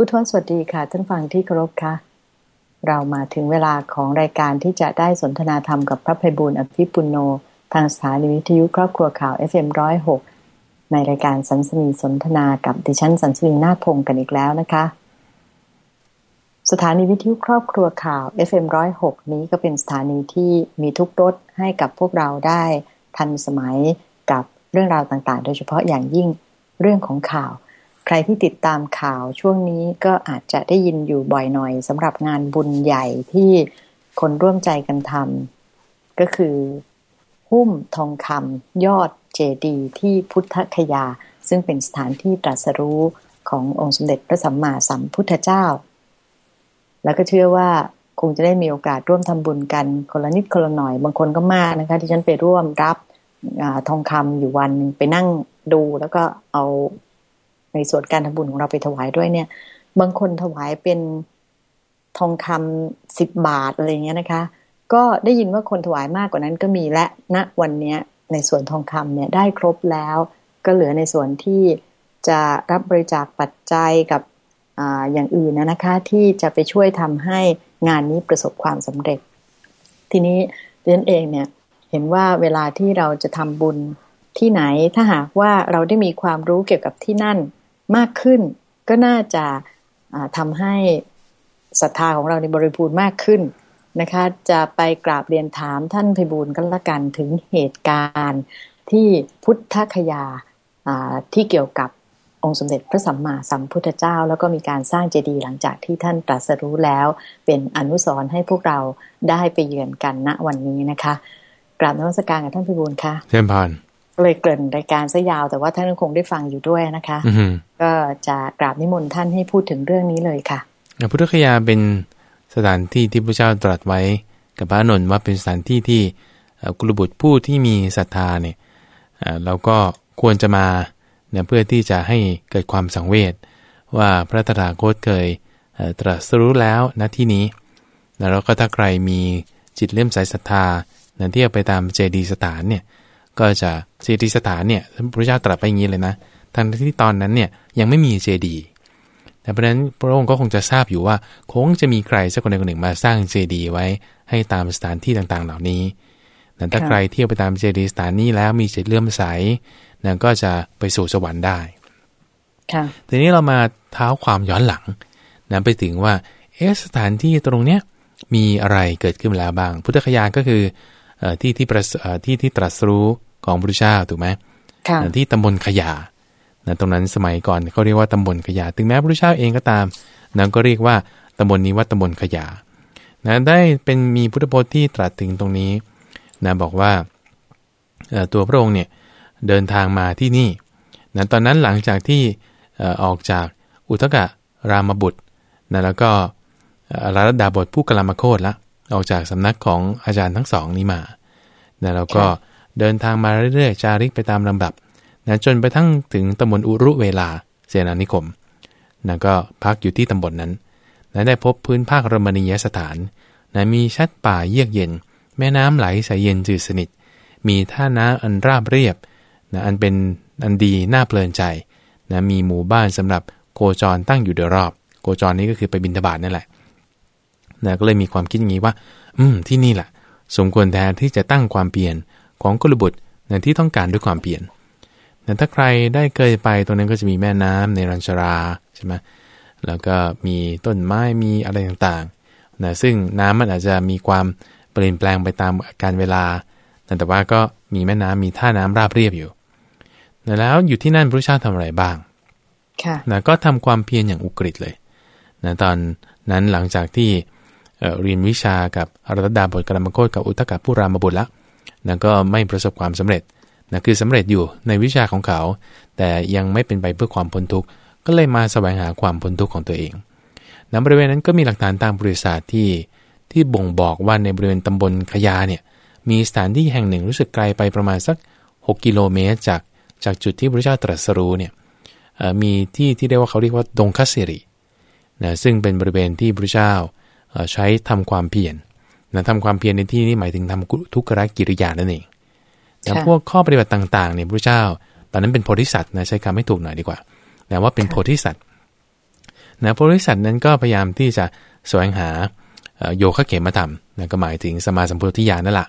ผู้ทวนสวัสดีค่ะ ท่านฟังที่เคารพค่ะ เรามาถึงเวลาของรายการที่จะได้สนทนาธรรมกับพระภัยบุญอภิปุโน ทางสถานีวิทยุครอบครัวข่าว FM106 ในรายการสันสนีสนทนากับดิฉันสันสนีนาคพงกันอีกแล้วนะคะ สถานีวิทยุครอบครัวข่าว FM106 นี้ก็เป็นสถานีที่มีทุกรสให้กับพวกเราได้ทันสมัยกับเรื่องราวต่างๆ โดยเฉพาะอย่างยิ่งเรื่องของข่าว ใครที่ติดตามข่าวช่วงนี้ก็อาจจะได้ยินอยู่บ่อยหน่อยสำหรับงานบุญใหญ่ที่คนร่วมใจกันทำก็คือ หุ้มทองคำยอดเจดีย์ที่พุทธคยา ซึ่งเป็นสถานที่ตรัสรู้ขององค์สมเด็จพระสัมมาสัมพุทธเจ้า แล้วก็เชื่อว่าคงจะได้มีโอกาสร่วมทำบุญกันคนละนิดคนละหน่อย บางคนก็มากนะคะ ที่ฉันไปร่วมรับอทองคำอยู่วันไปนั่งดูแล้วก็เอา ในส่วนการทำบุญของเราไปถวายด้วยเนี่ย บางคนถวายเป็นทองคำสิบบาทอะไรเงี้ยนะคะ ก็ได้ยินว่าคนถวายมากกว่านั้นก็มีและณนะวันนี้ในส่วนทองคำเนี่ยได้ครบแล้ว ก็เหลือในส่วนที่จะรับบริจาคปัจจัยกับออย่างอื่นนะคะที่จะไปช่วยทำให้งานนี้ประสบความสำเร็จ ทีนี้เรียนเองเนี่ยเห็นว่าเวลาที่เราจะทำบุญที่ไหนถ้าหากว่าเราได้มีความรู้เกี่ยวกับที่นั่น มากขึ้น ก็น่าจะทำให้ศรัทธาของเราในบริบูรณ์มากขึ้นนะคะ จะไปกราบเรียนถามท่านพิบูลกันละกันถึงเหตุการณ์ที่พุทธคยาที่เกี่ยวกับองค์สมเด็จพระสัมมาสัมพุทธเจ้า แล้วก็มีการสร้างเจดีย์หลังจากที่ท่านตรัสรู้แล้ว เป็นอนุสรณ์ให้พวกเราได้ไปเยือนกันณวันนี้นะคะ กราบนมัสการกับท่านพิบูลค่ะเชิญพาน เลยเกริ่นรายการซะยาว แต่ว่าท่านคงได้ฟังอยู่ด้วยนะคะก็จะกราบนิมนต์ท่านให้พูดถึงเรื่องนี้เลยค่ะพุทธคยาเป็นสถานที่ที่พระเจ้าตรัสไว้กับพระนนท์ว่าเป็นสถานที่ที่กุลบุตรผู้ที่มีศรัทธาเนี่ยเราก็ควรจะมาเนี่ยเพื่อที่จะให้เกิดความสังเวชว่าพระตถาคตเคยตรัสรู้แล้วณที่นี้แล้วก็ถ้าใครมีจิตเลื่อมใสศรัทธานั่นที่จะไปตามเจดีสถานเนี่ย ก็จะเจดีสถานเนี่ยพระเจ้าตรัสไปอย่างนี้เลยนะทั้งที่ตอนนั้นเนี่ยยังไม่มีเจดีแต่เพราะนั้นพระองค์ก็คงจะทราบอยู่ว่าคงจะมีใครสักคนใดคนหนึ่งมาสร้างเจดีไว้ให้ตามสถานที่ต่างๆ เหล่านี้แต่ถ้าใครเที่ยวไปตามเจดีสถานนี้แล้วมีจิตเลื่อมใสนั่นก็จะไปสู่สวรรค์ได้ทีนี้เรามาเท้าความย้อนหลังนะไปถึงว่าเอสถานที่ตรงเนี้ยมีอะไรเกิดขึ้นแล้วบ้าง พุทธคยาก็คือที่ที่ประที่ที่ตรัสรู้ ของพระพุทธเจ้าถูกไหมที่ตำบลขยานะตรงนั้นสมัยก่อนเขาเรียกว่าตำบลขยา ถึงแม้พระพุทธเจ้าเองก็ตามนั้นก็เรียกว่าตำบลนี้ว่าตำบลขยานะได้เป็นมีพุทธพจน์ที่ตรัสถึงตรงนี้นะบอกว่าตัวพระองค์เนี่ยเดินทางมาที่นี่นะตอนนั้นหลังจากที่ออกจากอุทกะรามบุตรนะแล้วก็ราดาบทผู้กลามโคตละออกจากสำนักของอาจารย์ทั้งสองนี้มานะแล้วก็ เดินทางมาเรื่อยๆ จาริกไปตามลำดับนะจนไปทั้งถึงตำบลอุรุเวลา เสนานิคมนะก็พักอยู่ที่ตำบลนนั้นนะได้พบพื้นภาครมณียสถานนะมีชัดป่าเยือกเย็น แม่น้ำไหลใสเย็นจืดสนิท มีท่าน้ำอันราบเรียบนะอันเป็นอันดีน่าเพลินใจนะมีหมู่บ้านสำหรับโคจรตั้งอยู่โดยรอบ โคจรนี้ก็คือไปบินทบาทนั่นแหละนะก็เลยมีความคิดอย่างนี้ว่า อืมที่นี่แหละสมควรแทนที่จะตั้งความเปลี่ยน ของกุลบุตรนะที่ต้องการด้วยความเปลี่ยนนะถ้าใครได้เคยไปตรงนั้นก็จะมีแม่น้ำในรัญชราใช่ไหมแล้วก็มีต้นไม้มีอะไรต่างๆนะซึ่งน้ำมันอาจจะมีความเปลี่ยนแปลงไปตามการเวลา แต่ว่าก็มีแม่น้ำมีท่าน้ำราบเรียบอยู่นะแล้วอยู่ที่นั่นพระเจ้าทำอะไรบ้างนะก็ทำความเพียรอย่างอุกฤษเลยนะตอนนั้นหลังจากที่เรียนวิชากับอรัตดาบทกรรมโคตกับอุตกะผู้รามบุตรละ นั่นก็ไม่ประสบความสำเร็จนะคือสำเร็จอยู่ในวิชาของเขา แต่ยังไม่เป็นไปเพื่อความพ้นทุกข์ก็เลยมาแสวงหาความพ้นทุกข์ของตัวเองณบริเวณนั้นก็มีหลักฐานตามบริษัทที่ที่บ่งบอกว่าในบริเวณตำบลขยาเนี่ยมีสถานที่แห่งหนึ่งรู้สึกไกลไปประมาณสัก 6 กิโลเมตร จากจากจุดที่พระเจ้าตรัสรู้เนี่ยมีที่ที่เรียกว่าเขาเรียกว่าดงคัสเซรินะซึ่งเป็นบริเวณที่พระเจ้าใช้ทำความเพียร นะทำความเพียรในที่นี้หมายถึงทำทุกขกิริยานั่นเองแต่พวกข้อปฏิบัติต่างๆเนี่ยพระเจ้า ตอนนั้นเป็นโพธิสัตว์นะใช้คำให้ถูกหน่อยดีกว่าแต่ว่าเป็นโพธิสัตว์นะโพธิสัตว์นั้นก็พยายามที่จะแสวงหาโยคะเขมธรรมนะก็หมายถึงสมาสัมพุทธิญาณนั่นแหละ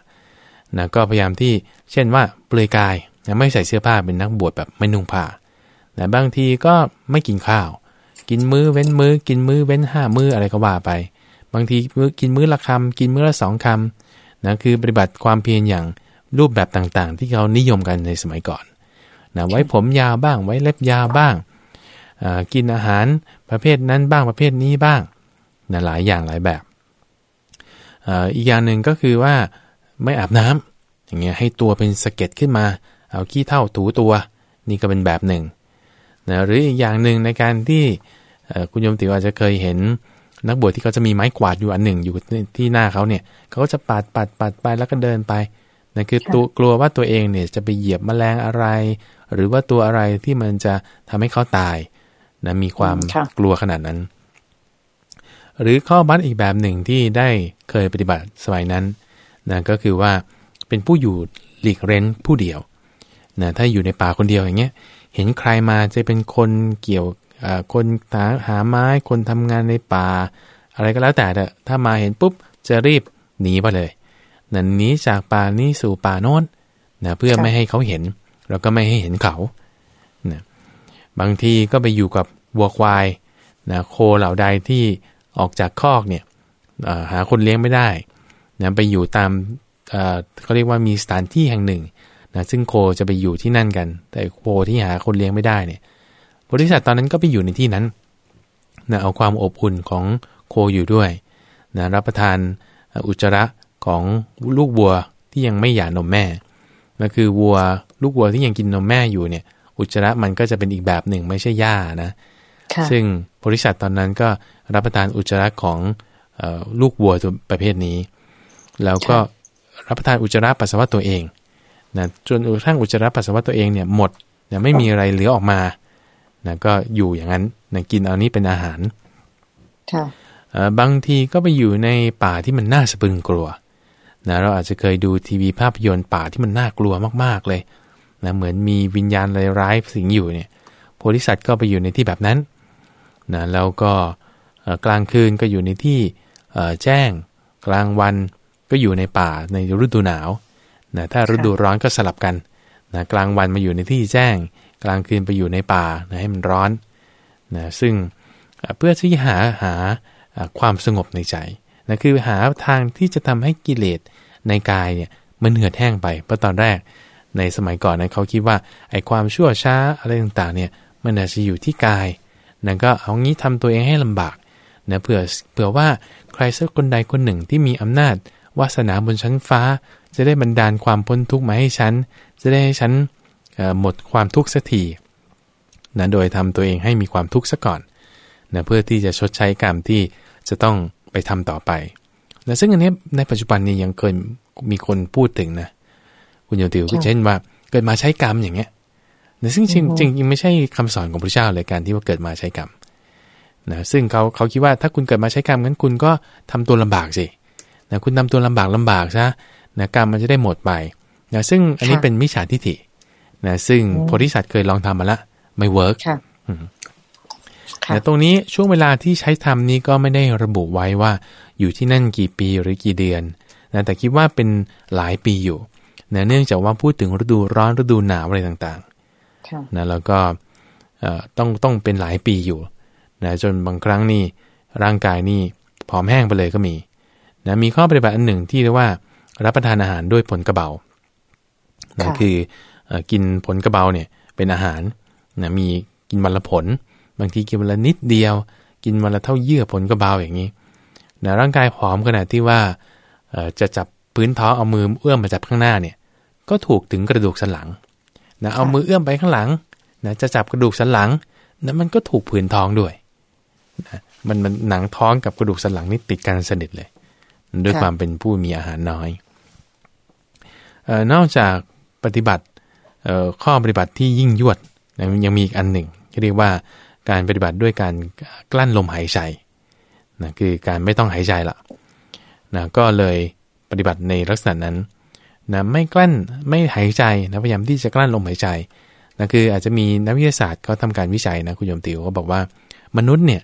นะก็พยายามที่เช่นว่าเปลือยกายนะไม่ใส่เสื้อผ้าเป็นนักบวชแบบไม่นุ่งผ้านะบางทีก็ไม่กินข้าว กินมื้อเว้นมื้อกินมื้อเว้นห้ามื้ออะไรก็ว่าไป บางทีมื้อกินมื้อละคำกินมื้อละสองคำนะคือปฏิบัติความเพียรอย่างรูปแบบต่างๆ ที่เขานิยมกันในสมัยก่อนนะไว้ผมยาวบ้าง ไว้เล็บยาวบ้าง กินอาหารประเภทนั้นบ้างประเภทนี้บ้างนะหลายอย่างหลายแบบอีกอย่างหนึ่งก็คือว่าไม่อาบน้ำอย่างเงี้ยให้ตัวเป็นสะเก็ดขึ้นมา เอาขี้เท่าถูตัว นี่ก็เป็นแบบหนึ่งนะหรืออีกอย่างหนึ่งในการที่คุณโยมติวอาจจะเคยเห็น นักบวชที่เขาจะมีไม้กวาดอยู่อันหนึ่งอยู่ที่หน้าเขาเนี่ยเขาก็จะปัดปัดปัดไปแล้วก็เดินไปนั่นคือตัวกลัวว่าตัวเองเนี่ยจะไปเหยียบแมลงอะไร หรือว่าตัวอะไรที่มันจะทำให้เขาตายนะมีความกลัวขนาดนั้น หรือข้อบัตอีกแบบหนึ่งที่ได้เคยปฏิบัติสมัยนั้นนะก็คือว่าเป็นผู้อยู่หลีกเร้นผู้เดียวนะถ้าอยู่ในป่าคนเดียวอย่างเงี้ย เห็นใครมาจะเป็นคนเกี่ยว คนหาหาไม้คนทำงานในป่า อะไรก็แล้วแต่ถ้ามาเห็นปุ๊บจะรีบหนีไปเลยนั่นหนีจากป่านี้สู่ป่าโน้นนะเพื่อไม่ให้เขาเห็น แล้วก็ไม่ให้เห็นเขานะบางทีก็ไปอยู่กับวัวควายนะโคเหล่าใดที่ออกจากคอกเนี่ยหาคนเลี้ยงไม่ได้นะไปอยู่ตามเขาเรียกว่ามีสถานที่แห่งหนึ่งนะซึ่งโคจะไปอยู่ที่นั่นกัน แต่โคที่หาคนเลี้ยงไม่ได้เนี่ย บริษัทตอนนั้นก็ไปอยู่ในที่นั้นนะเอาความอบอุ่นของโคอยู่ด้วยนะรับประทานอุจจาระของลูกวัวที่ยังไม่หย่านมแม่นั่นคือวัวลูกวัวที่ยังกินนมแม่อยู่เนี่ย อุจจาระมันก็จะเป็นอีกแบบหนึ่งไม่ใช่หญ้านะซึ่งบริษัทตอนนั้นก็รับประทานอุจจาระของลูกวัวตัวประเภทนี้ แล้วก็รับประทานอุจจาระปัสสาวะตัวเองนะจนกระทั่งอุจจาระปัสสาวะตัวเองเนี่ยหมดนะไม่มีอะไรเหลือออกมา นะก็อยู่อย่างนั้นนะกินเอานี้เป็นอาหารบางทีก็ไปอยู่ในป่าที่มันน่าสะพึงกลัวนะเราอาจจะเคยดูทีวีภาพยนตร์ป่าที่มันน่ากลัวมากๆเลยนะเหมือนมีวิญญาณร้ายสิงอยู่เนี่ยโพธิสัตว์ก็ไปอยู่ในที่แบบนั้นนะแล้วก็กลางคืนก็อยู่ในที่แจ้งกลางวันก็อยู่ในป่าในฤดูหนาวนะถ้าฤดูร้อนก็สลับกันนะกลางวันมาอยู่ในที่แจ้ง กลางคืนไปอยู่ในป่านะให้มันร้อนนะซึ่งเพื่อที่หาหาความสงบในใจนะคือหาทางที่จะทำให้กิเลสในกายเนี่ยมันเหือดแห้งไปเพราะตอนแรกในสมัยก่อนนะเขาคิดว่าไอ้ความชั่วช้าอะไรต่างๆเนี่ยมันอาจจะอยู่ที่กายนั่นก็เอางี้ทำตัวเองให้ลำบากนะเผื่อเผื่อว่าใครสักคนใดคนหนึ่งที่มีอำนาจวาสนาบนชั้นฟ้า จะได้บรรดาลความพ้นทุกข์มาให้ฉัน จะได้ให้ฉัน หมดความทุกข์สักทีนะโดยทำตัวเองให้มีความทุกข์ซะก่อนนะเพื่อที่จะชดใช้กรรมที่จะต้องไปทำต่อไปนะซึ่งอันนี้ในปัจจุบันนี้ยังเคยมีคนพูดถึงนะคุณโยติวก็เช่นว่าเกิดมาใช้กรรมอย่างเงี้ยนะซึ่งจริงจริงไม่ใช่คำสอนของพระเจ้าเลยการที่ว่าเกิดมาใช้กรรมนะซึ่งเขาเขาคิดว่าถ้าคุณเกิดมาใช้กรรมงั้นคุณก็ทำตัวลำบากสินะคุณทำตัวลำบากลำบากซะนะกรรมมันจะได้หมดไปนะซึ่งอันนี้เป็นมิจฉาทิฏฐิ นะซึ่งโพธิสัตว์เคยลองทำมาละไม่เวิร์กแต่ตรงนี้ช่วงเวลาที่ใช้ทำนี้ก็ไม่ได้ระบุไว้ว่า อยู่ที่นั่นกี่ปีหรือกี่เดือนนะแต่คิดว่าเป็นหลายปีอยู่นะเนื่องจากว่าพูดถึงฤดูร้อนฤดูหนาวอะไรต่างๆนะแล้วก็ต้องต้องเป็นหลายปีอยู่นะจนบางครั้งนี่ร่างกายนี่ผอมแห้งไปเลยก็มีนะมีข้อปฏิบัติอันหนึ่งที่เรียกว่ารับประทานอาหารด้วยผลกระเบานะคือ กินผลกระเบาเนี่ยเป็นอาหารนะมีกินวันละผล บางทีกินวันละนิดเดียว กินวันละเท่าเยื่อผลกระเบาอย่างนี้นะร่างกายผอมขนาดที่ว่าจะจับพื้นท้องเอามือเอื้อมมาจับข้างหน้าเนี่ยก็ถูกถึงกระดูกสันหลังนะเอามือเอื้อมไปข้างหลังนะจะจับกระดูกสันหลังนะมันก็ถูกผืนท้องด้วยนะมันมันหนังท้องกับกระดูกสันหลังนี่ติดกันสนิทเลย ด้วยความเป็นผู้มีอาหารน้อยออนอกจากปฏิบัติ ข้อปฏิบัติที่ยิ่งยวดยังมีอีกอันหนึ่งเรียกว่าการปฏิบัติด้วยการกลั้นลมหายใจนะคือการไม่ต้องหายใจละนะก็เลยปฏิบัติในลักษณะนั้นนะไม่กลั้นไม่หายใจนะพยายามที่จะกลั้นลมหายใจนะคืออาจจะมีนักวิทยาศาสตร์เขาทาการวิจัยนะคุณโยมติวก็บอกว่า มนุษย์เนี่ย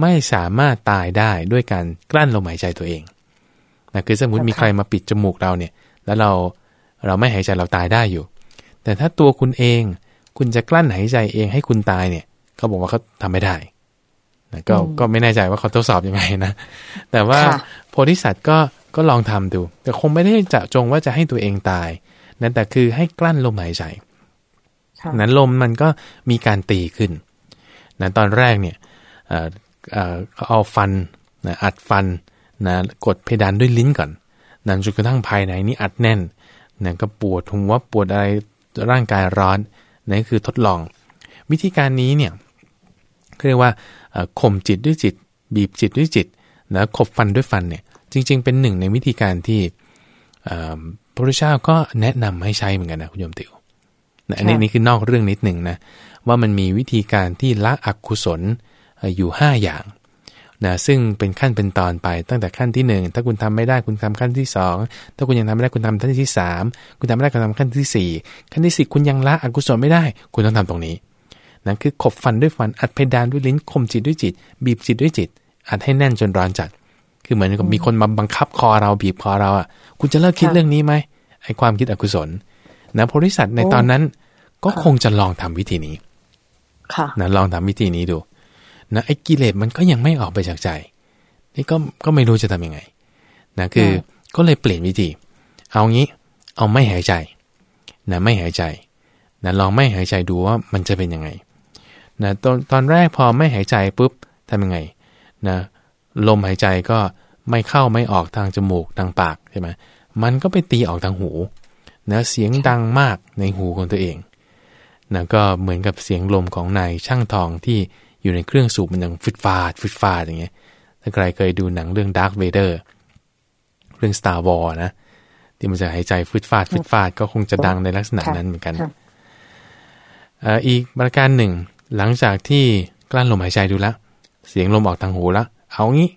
ไม่สามารถตายได้ด้วยการกลั้นลมหายใจตัวเองนะคือสมมติมีใครมาปิดจมูกเราเนี่ย แล้วเราเราไม่หายใจเราตายได้อยู่ แต่ถ้าตัวคุณเอง คุณจะกลั้นหายใจเองให้คุณตายเนี่ย เขาบอกว่าเขาทำไม่ได้นะก็ก็ไม่แน่ใจว่าเขาทดสอบยังไงนะ แต่ว่าโพธิสัตว์ก็ก็ลองทำดู แต่คงไม่ได้จะจงว่าจะให้ตัวเองตายนั่นแต่คือให้กลั้นลมหายใจนั้นลมมันก็มีการตีขึ้นนะตอนแรกเนี่ยเขาเอาฟันนะอัดฟันนะกดเพดานด้วยลิ้นก่อนนั้นจนกระทั่งภายในนี้อัดแน่นนะก็ปวดหัวปวดอะไร ร่างกายร้อนนั่นคือทดลอง วิธีการนี้เนี่ยเรียกว่าข่มจิตด้วยจิต บีบจิตด้วยจิตนะขบฟันด้วยฟันเนี่ยจริง ๆ เป็นหนึ่งในวิธีการที่พระพุทธเจ้าก็แนะนำให้ใช้เหมือนกันนะคุณโยมติวนะอันนี้นี่คือนอกเรื่องนิดหนึ่งนะว่ามันมีวิธีการที่ละอกุศลอยู่ 5 อย่าง นะซึ่งเป็นขั้นเป็นตอนไปตั้งแต่ขั้นที่ 1 ถ้าคุณทำไม่ได้คุณทำขั้นที่ 2 ถ้าคุณยังทำไม่ได้คุณทำขั้นที่ 3 คุณทำไม่ได้คุณทำขั้นที่ 4 ขั้นที่4คุณยังละอกุศลไม่ได้ คุณต้องทำตรงนี้นั่นคือขบฟันด้วยฟันอัดเพดานด้วยลิ้นข่มจิตด้วยจิต บีบจิตด้วยจิต อัดให้แน่นจนร้อนจัด คือเหมือนกับมีคนมาบังคับคอเราบีบคอเราอะคุณจะเลิกคิดเรื่องนี้ไหมไอ้ความคิดอกุศลนะโพธิสัตว์ในตอนนั้นก็คงจะลองทำวิธีนี้นะลองทำวิธีนี้ดู นะไอ้กิเลสมันก็ยังไม่ออกไปจากใจ นี่ก็ก็ไม่รู้จะทํำยังไงนะคือก็เลยเปลี่ยนวิธี เอางี้เอาไม่หายใจนะไม่หายใจนะลองไม่หายใจดูว่ามันจะเป็นยังไงนะตอนตอนแรกพอไม่หายใจปุ๊บทำยังไงนะลมหายใจก็ไม่เข้าไม่ออกทางจมูกทางปากใช่ไหมมันก็ไปตีออกทางหูนะเสียงดังมากในหูของตัวเองนะก็เหมือนกับเสียงลมของนายช่างทองที่ อยู่ในเครื่องสูบมันยังฟิตฟาดฟิตฟาดอย่างเงี้ยถ้าใครเคยดูหนังเรื่อง Dark Vader เรื่อง Star Wars นะ ที่มันจะหายใจฟิตฟาดฟิตฟาดก็คงจะดังในลักษณะนั้นเหมือนกันอีกประการหนึ่ง หลังจากที่กลั้นลมหายใจดูแล้วเสียงลมออกทางหูแล้วเอางี้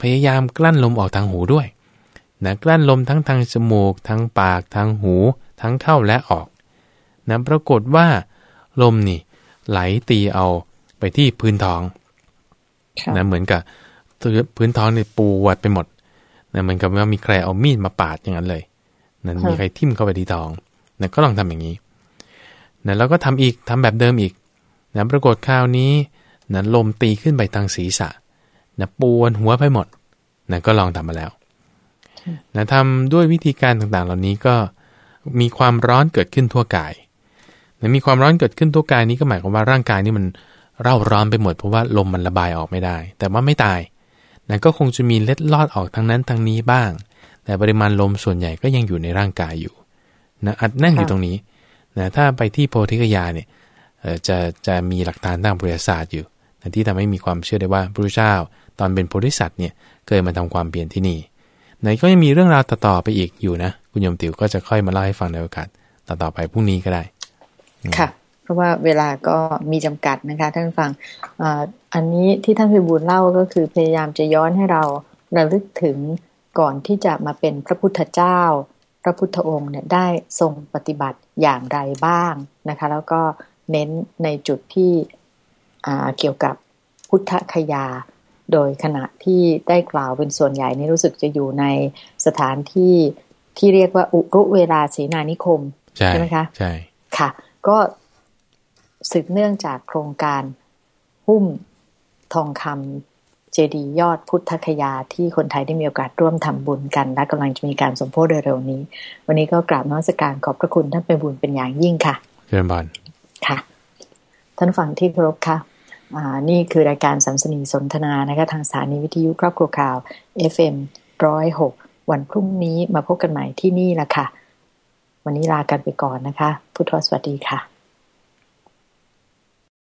พยายามกลั้นลมออกทางหูด้วยนะกลั้นลมทั้งทางจมูกทั้งปากทางหู ทั้งเข้าและออกนะปรากฏว่า ลมนี่ ไหลตีเอา ไปที่พื้นท้องนะเหมือนกับพื้นท้องเนี่ยปูวัดไปหมดนะเหมือนกับว่ามีใครเอามีดมาปาดอย่างนั้นเลยนั่นมีใครทิ่มเข้าไปที่ท้องนะก็ลองทำอย่างนี้นะแล้วก็ทำอีกทำแบบเดิมอีกนะปรากฏคราวนี้นะลมตีขึ้นไปทางศีรษะนะปูวนหัวไปหมดนะก็ลองทำมาแล้วนะทำด้วยวิธีการต่างๆ เหล่านี้ก็มีความร้อนเกิดขึ้นทั่วกายนะมีความร้อนเกิดขึ้นทั่วกายนี้ก็หมายความว่าร่างกายนี้มัน เร่าร้อนไปหมดเพราะว่าลมมันระบายออกไม่ได้ แต่ว่าไม่ตายนะก็คงจะมีเล็ดลอดออกทางนั้นทางนี้บ้าง แต่ปริมาณลมส่วนใหญ่ก็ยังอยู่ในร่างกายอยู่นะอัดแน่นอยู่ตรงนี้นะถ้าไปที่โพธิกยาเนี่ยจะจะมีหลักฐานทางวิทยาศาสตร์อยู่นะที่ทำให้มีความเชื่อได้ว่าพระพุทธเจ้าตอนเป็นโพธิสัตว์เนี่ยเคยมาทำความเปลี่ยนที่นี่ไหนก็ยังมีเรื่องราวต่อๆไปอีกอยู่นะ คุณยมติวก็จะค่อยมาเล่าให้ฟังในโอกาสต่อๆไปพรุ่งนี้ก็ได้ ค่ะ เพราะว่าเวลาก็มีจำกัดนะคะท่านฟังอันนี้ที่ท่านพิบูลเล่าก็คือพยายามจะย้อนให้เราระลึกถึงก่อนที่จะมาเป็นพระพุทธเจ้า พระพุทธองค์เนี่ยได้ทรงปฏิบัติอย่างไรบ้างนะคะ แล้วก็เน้นในจุดที่เกี่ยวกับพุทธคยา โดยขณะที่ได้กล่าวเป็นส่วนใหญ่นี่รู้สึกจะอยู่ในสถานที่ที่เรียกว่าอุรุเวลาเสนานิคมใช่ไหมคะใช่ค่ะ ก็ สืบเนื่องจากโครงการ หุ้มทองคำเจดียอดพุทธคยาที่คนไทยได้มีโอกาสร่วมทำบุญกัน และกำลังจะมีการสมโพธิเร็วๆนี้ วันนี้ก็กราบนมัสการขอบพระคุณท่านเป็นบุญเป็นอย่างยิ่งค่ะเชิญบานค่ะ ท่านฟังที่เคารพค่ะอ่านี่คือรายการสัมสนีสนทนานะคะทางสถานีวิทยุครอบครัวข่าว FM ร้อยหกวันพรุ่งนี้มาพบกันใหม่ที่นี่ละค่ะ วันนี้ลากันไปก่อนนะคะ พุทธวสวัสดีค่ะ